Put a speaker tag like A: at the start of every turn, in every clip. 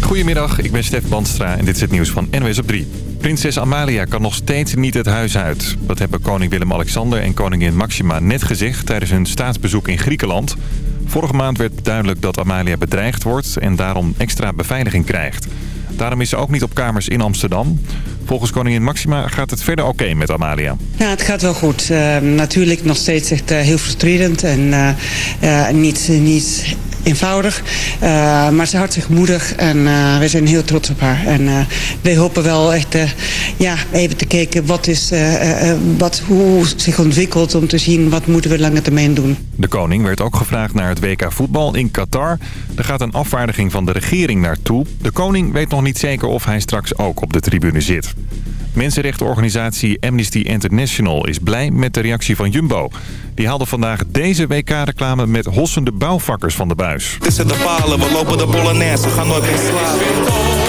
A: Goedemiddag, ik ben Stef Bandstra en dit is het nieuws van NWS op 3. Prinses Amalia kan nog steeds niet het huis uit. Dat hebben koning Willem-Alexander en koningin Maxima net gezegd... tijdens hun staatsbezoek in Griekenland. Vorige maand werd duidelijk dat Amalia bedreigd wordt... en daarom extra beveiliging krijgt. Daarom is ze ook niet op kamers in Amsterdam. Volgens koningin Maxima gaat het verder oké met Amalia.
B: Ja, het gaat wel goed. Uh, natuurlijk nog steeds echt uh, heel frustrerend en niet, niet eenvoudig. Uh, maar ze houdt zich moedig en uh, wij zijn heel trots op haar. En uh, wij hopen wel echt ja, even te kijken wat is, wat, hoe zich ontwikkelt... om te zien wat moeten we lange termijn doen.
A: De koning werd ook gevraagd naar het WK voetbal in Qatar. Er gaat een afvaardiging van de regering naartoe. De koning weet nog niet zeker of hij straks ook op de tribune zit. Mensenrechtenorganisatie Amnesty International is blij met de reactie van Jumbo. Die haalde vandaag deze WK-reclame met hossende bouwvakkers van de buis.
C: Tussen de palen, we lopen de Bolognese, gaan nooit meer slapen.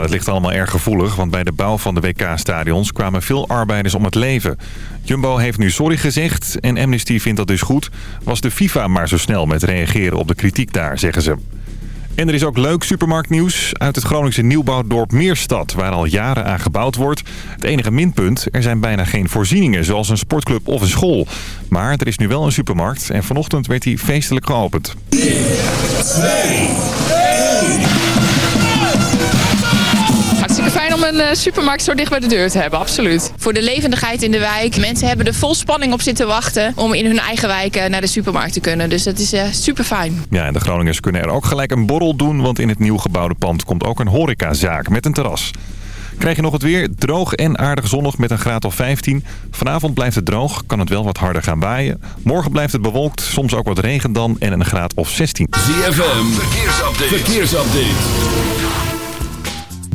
A: Dat ligt allemaal erg gevoelig, want bij de bouw van de WK-stadions kwamen veel arbeiders om het leven. Jumbo heeft nu sorry gezegd en Amnesty vindt dat dus goed. Was de FIFA maar zo snel met reageren op de kritiek daar, zeggen ze. En er is ook leuk supermarktnieuws uit het Groningse nieuwbouwdorp Meerstad... waar al jaren aan gebouwd wordt. Het enige minpunt, er zijn bijna geen voorzieningen... zoals een sportclub of een school. Maar er is nu wel een supermarkt en vanochtend werd hij feestelijk geopend. 3, 2, 1...
D: Hartstikke fijn om een supermarkt zo dicht bij de deur te hebben, absoluut.
E: Voor de levendigheid in de wijk. Mensen hebben er vol spanning op zitten wachten om in hun eigen wijk naar de supermarkt te kunnen. Dus dat is uh, super fijn.
A: Ja, en de Groningers kunnen er ook gelijk een borrel doen, want in het nieuw gebouwde pand komt ook een horecazaak met een terras. Krijg je nog het weer. Droog en aardig zonnig met een graad of 15. Vanavond blijft het droog. Kan het wel wat harder gaan waaien. Morgen blijft het bewolkt. Soms ook wat regen dan. En een graad of 16.
F: ZFM. Verkeersupdate. Verkeersupdate.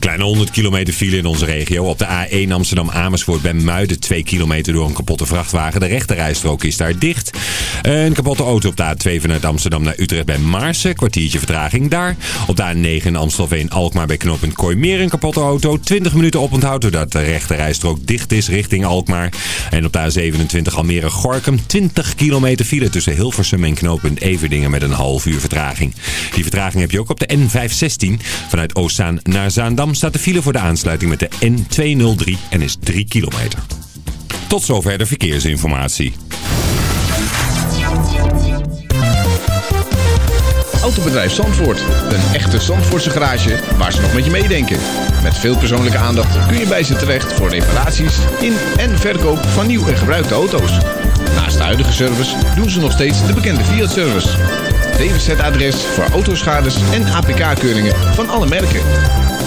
G: Kleine 100 kilometer file in onze regio. Op de A1 Amsterdam-Amersfoort bij Muiden 2 kilometer door een kapotte vrachtwagen. De rechterrijstrook is daar dicht. Een kapotte auto op de A2 vanuit Amsterdam naar Utrecht bij Maarsen. Kwartiertje vertraging daar. Op de A9 in Amstelveen-Alkmaar bij knooppunt Kooimeer een kapotte auto. 20 minuten oponthoud doordat de rechterrijstrook dicht is richting Alkmaar. En op de A27 Almere-Gorkum 20 kilometer file tussen Hilversum en knooppunt Everdingen met een half uur vertraging. Die vertraging heb je ook op de N516 vanuit Oostzaan naar Zaandam staat de file voor de aansluiting met de N203 en is 3 kilometer. Tot zover de verkeersinformatie.
H: Autobedrijf Zandvoort. Een echte Zandvoortse garage waar ze nog met je meedenken. Met veel persoonlijke aandacht kun je bij ze terecht voor reparaties in en verkoop van nieuw en gebruikte auto's. Naast de huidige service doen ze nog steeds de bekende Fiat-service. DWZ-adres voor autoschades en APK-keuringen van alle merken.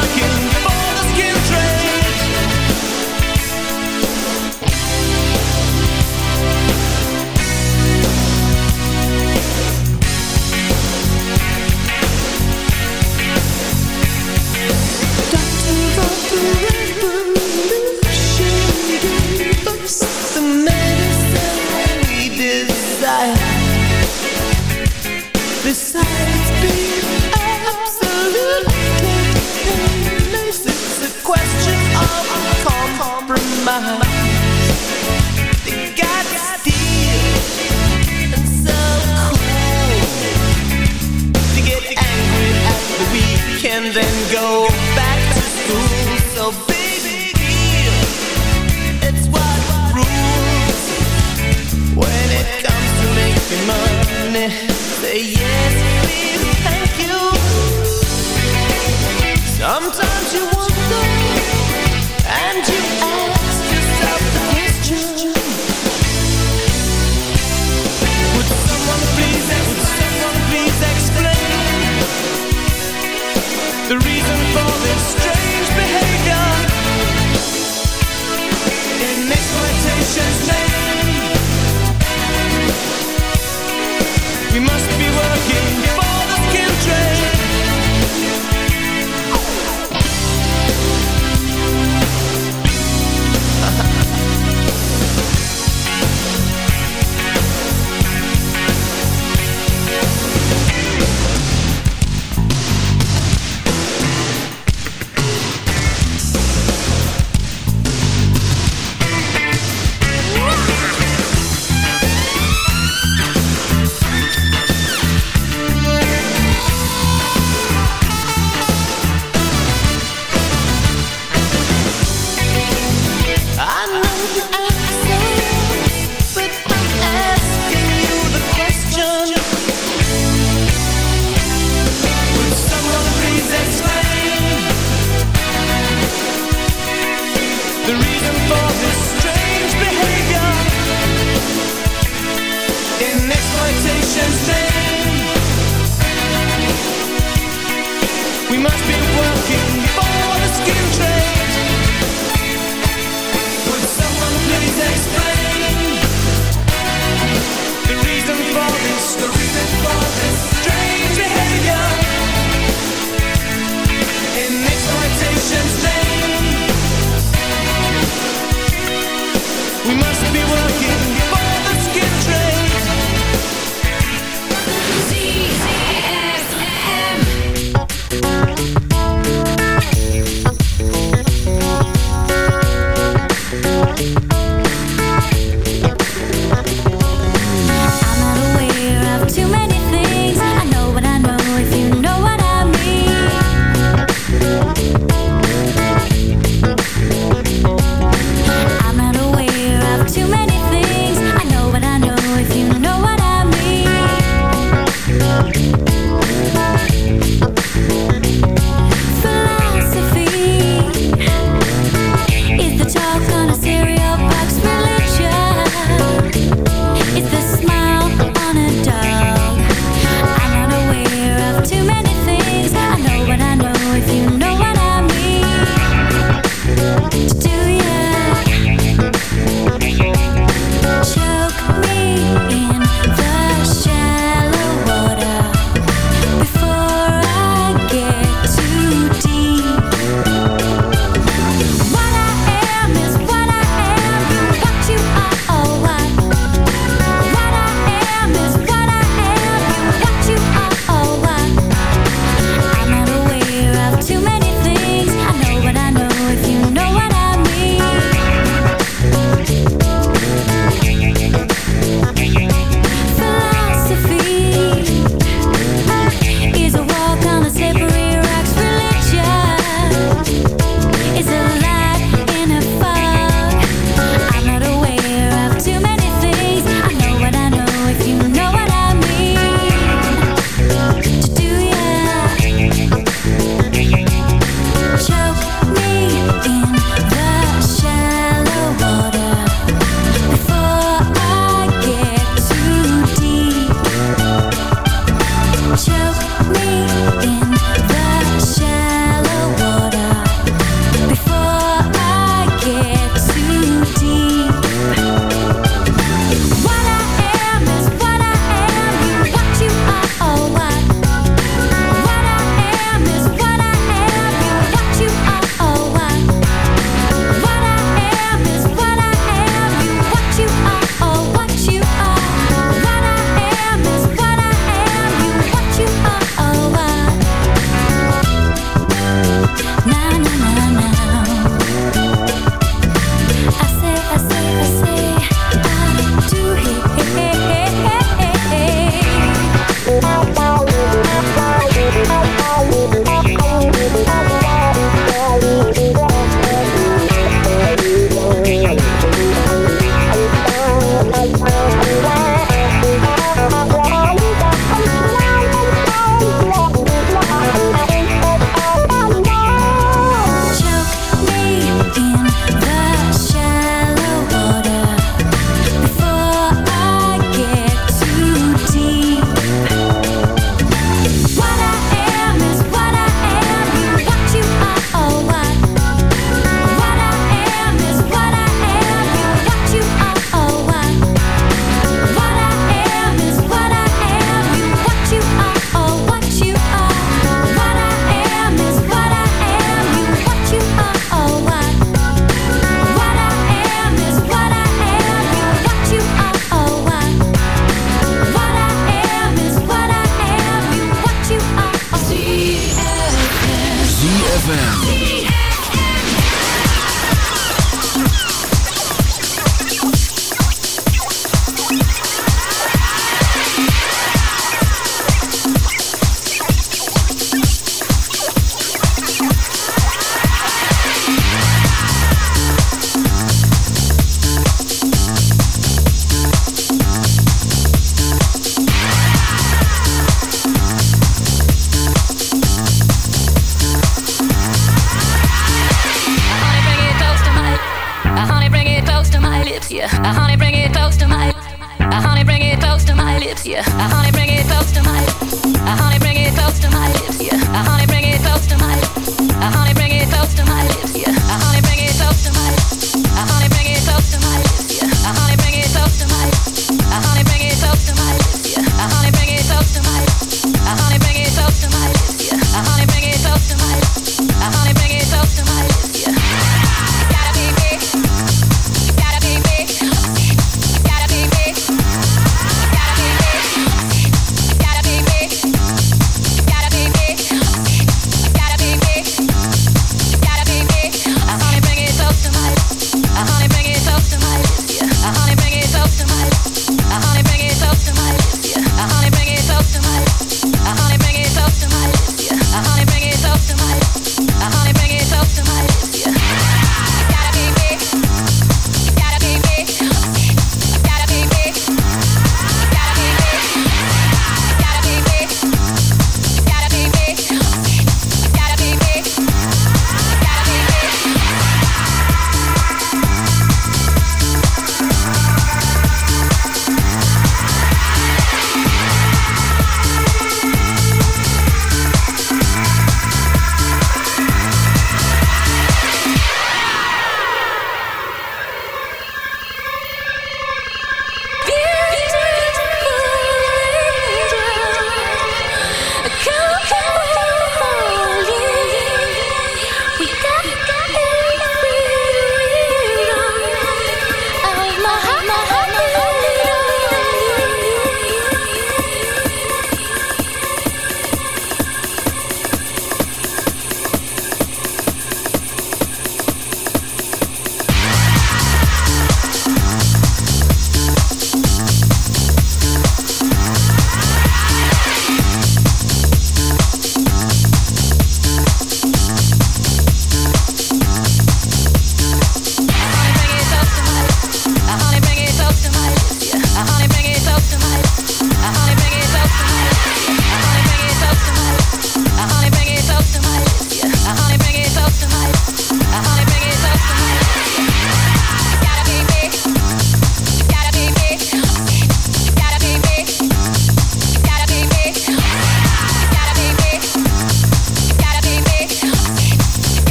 I: looking for the skin trade.
J: Compromise.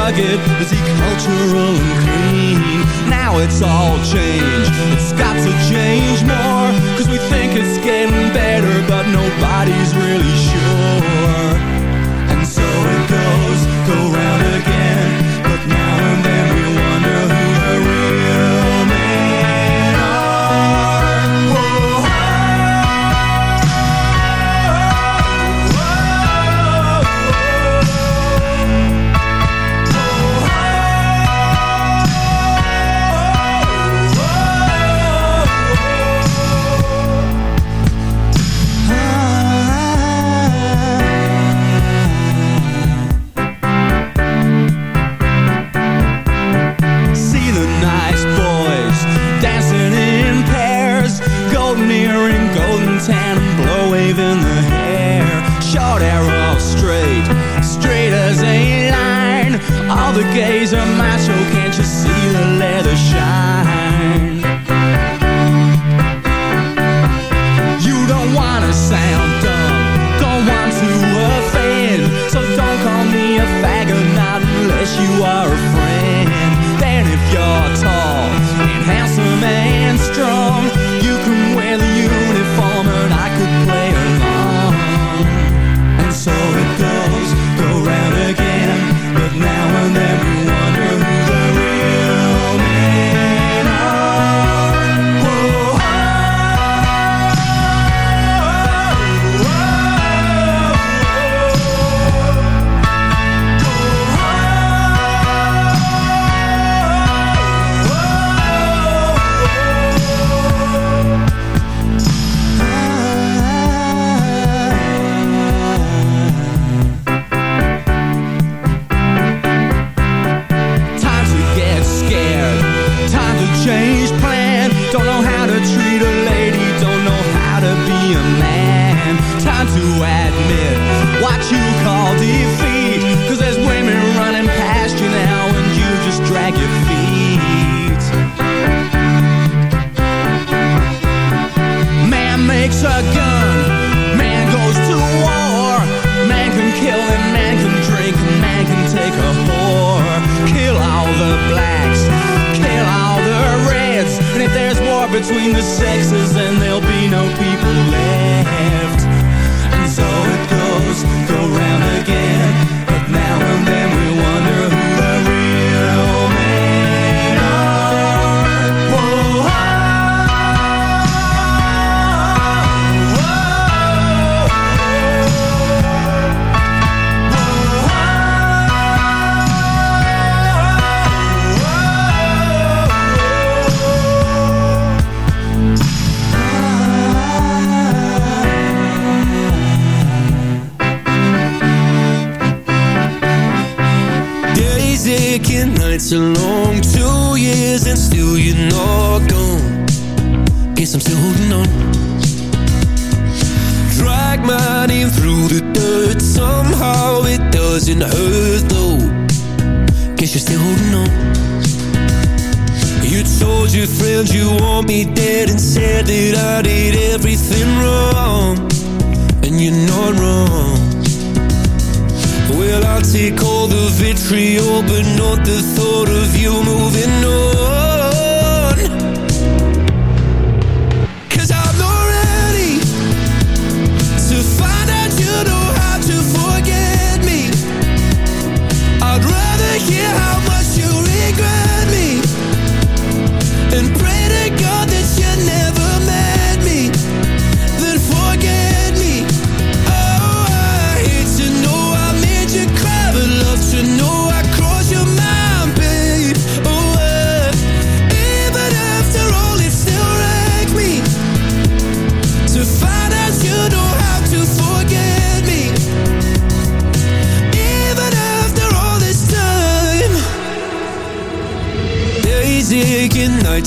K: rugged? Is he cultural and clean? Now it's all changed. It's got to change more. Cause we think it's getting better, but but not the
L: thought of you moving on.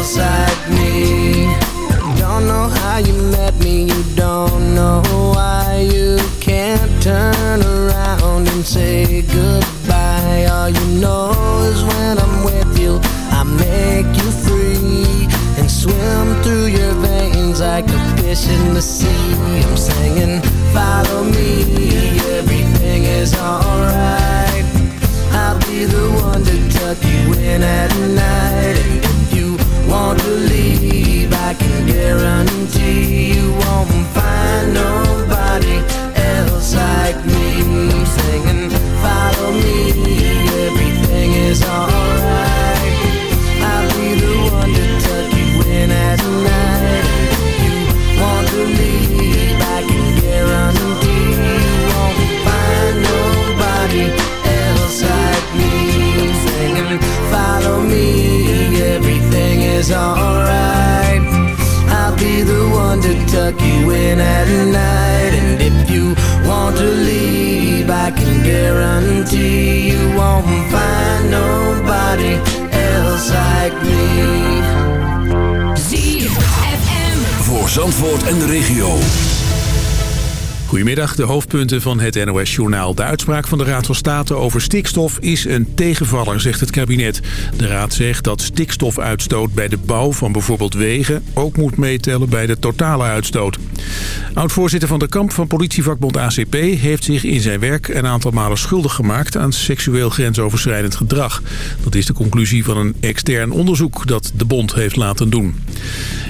I: like me. Don't know how you met me, you don't know why you can't turn around and say goodbye. All you know is when I'm with you, I make you free and swim through your veins like a fish in the sea. I'm singing, follow me, everything is alright. I'll be the one to tuck you in at night. Want to leave, I can guarantee you won't find nobody else like me. Singing, follow me, everything is alright. I'll be the one to tuck you in at night. Want to leave, I can guarantee you won't find nobody else like me. Singing, follow me, is alright. I'll be the one to tuck you in at night. And if you want to leave, I can guarantee you won't find nobody else like me.
M: Voor Zandvoort en de regio.
N: Goedemiddag, de hoofdpunten van het NOS-journaal. De uitspraak van de Raad van State over stikstof is een tegenvaller, zegt het kabinet. De Raad zegt dat stikstofuitstoot bij de bouw van bijvoorbeeld wegen... ook moet meetellen bij de totale uitstoot. Oud-voorzitter van de kamp van politievakbond ACP... heeft zich in zijn werk een aantal malen schuldig gemaakt... aan seksueel grensoverschrijdend gedrag. Dat is de conclusie van een extern onderzoek dat de bond heeft laten doen.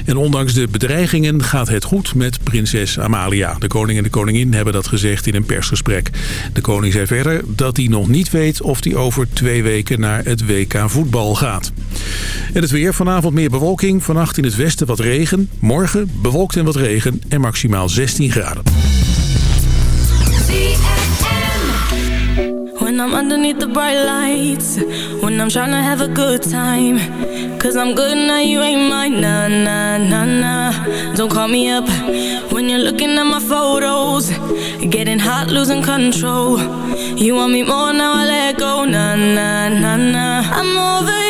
N: En ondanks de bedreigingen gaat het goed met prinses Amalia. De koning en de koningin koningin hebben dat gezegd in een persgesprek. De koning zei verder dat hij nog niet weet of hij over twee weken naar het WK voetbal gaat. En het weer, vanavond meer bewolking, vannacht in het westen wat regen. Morgen bewolkt en wat regen en maximaal 16 graden.
O: When I'm the bright lights When I'm trying to have a good time Cause I'm good now, you ain't mine Nah, nah, Don't call me up When Getting hot, losing control. You want me more, now I let go. Nah, nah, nah, nah I'm over you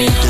O: me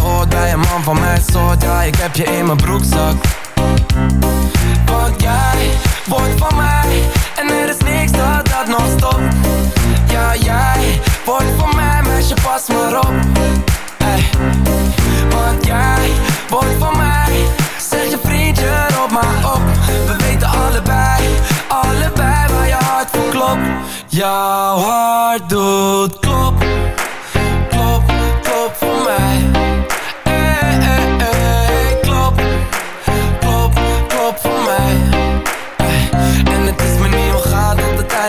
J: man van mijn soort Ja, ik heb je in mijn broekzak. Want jij wordt van mij En er is niks dat dat nog stopt. Ja, jij wordt van mij, meisje, pas maar op. Ey. Want jij wordt van mij Zeg je vriendje, roep maar op. We weten allebei, allebei waar je hart voor klopt. Jouw hart doet klop, klop, klop voor mij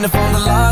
J: einde van de laatste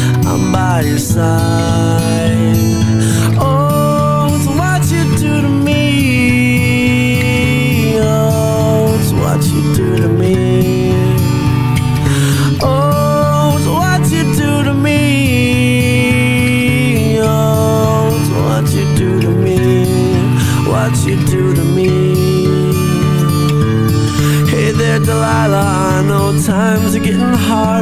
I: I'm by your side.